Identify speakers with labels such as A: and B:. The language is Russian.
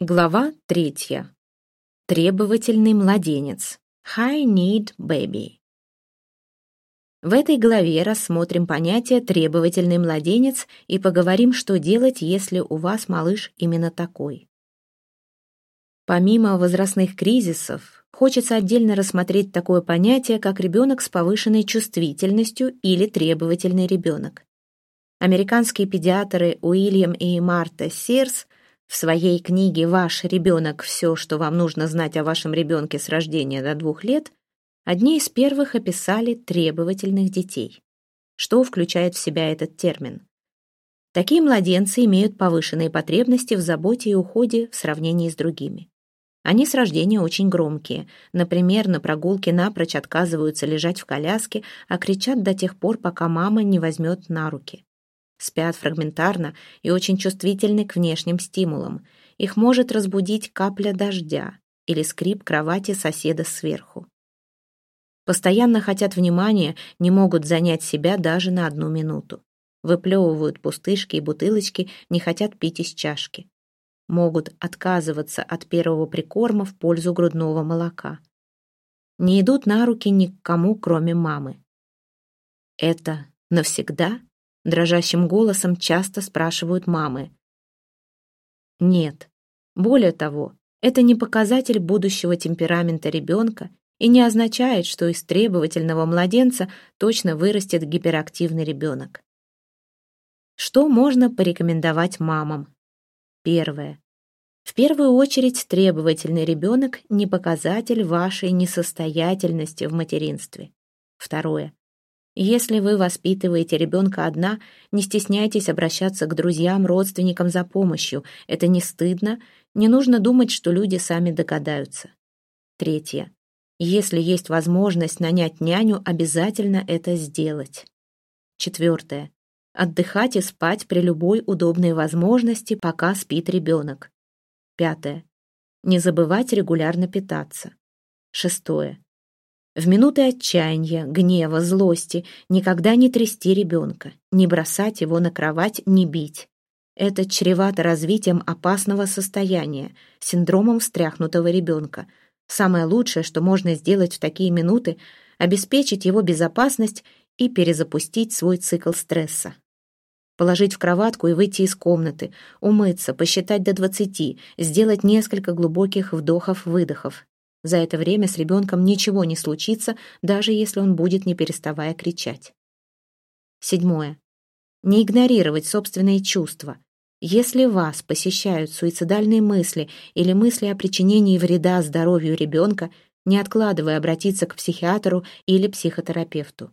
A: Глава третья. Требовательный младенец. High Need Baby. В этой главе рассмотрим понятие «требовательный младенец» и поговорим, что делать, если у вас малыш именно такой. Помимо возрастных кризисов, хочется отдельно рассмотреть такое понятие, как ребенок с повышенной чувствительностью или требовательный ребенок. Американские педиатры Уильям и Марта Сирс – в своей книге «Ваш ребенок. Все, что вам нужно знать о вашем ребенке с рождения до двух лет» одни из первых описали требовательных детей. Что включает в себя этот термин? Такие младенцы имеют повышенные потребности в заботе и уходе в сравнении с другими. Они с рождения очень громкие. Например, на прогулке напрочь отказываются лежать в коляске, а кричат до тех пор, пока мама не возьмет на руки спят фрагментарно и очень чувствительны к внешним стимулам. Их может разбудить капля дождя или скрип кровати соседа сверху. Постоянно хотят внимания, не могут занять себя даже на одну минуту. Выплевывают пустышки и бутылочки, не хотят пить из чашки. Могут отказываться от первого прикорма в пользу грудного молока. Не идут на руки ни к кому, кроме мамы. Это навсегда? Дрожащим голосом часто спрашивают мамы. Нет. Более того, это не показатель будущего темперамента ребенка и не означает, что из требовательного младенца точно вырастет гиперактивный ребенок. Что можно порекомендовать мамам? Первое. В первую очередь, требовательный ребенок – не показатель вашей несостоятельности в материнстве. Второе. Если вы воспитываете ребенка одна, не стесняйтесь обращаться к друзьям, родственникам за помощью. Это не стыдно, не нужно думать, что люди сами догадаются. Третье. Если есть возможность нанять няню, обязательно это сделать. Четвертое. Отдыхать и спать при любой удобной возможности, пока спит ребенок. Пятое. Не забывать регулярно питаться. Шестое. В минуты отчаяния, гнева, злости никогда не трясти ребенка, не бросать его на кровать, не бить. Это чревато развитием опасного состояния, синдромом встряхнутого ребенка. Самое лучшее, что можно сделать в такие минуты, обеспечить его безопасность и перезапустить свой цикл стресса. Положить в кроватку и выйти из комнаты, умыться, посчитать до двадцати, сделать несколько глубоких вдохов-выдохов, за это время с ребенком ничего не случится, даже если он будет не переставая кричать. Седьмое. Не игнорировать собственные чувства. Если вас посещают суицидальные мысли или мысли о причинении вреда здоровью ребенка, не откладывая обратиться к психиатру или психотерапевту.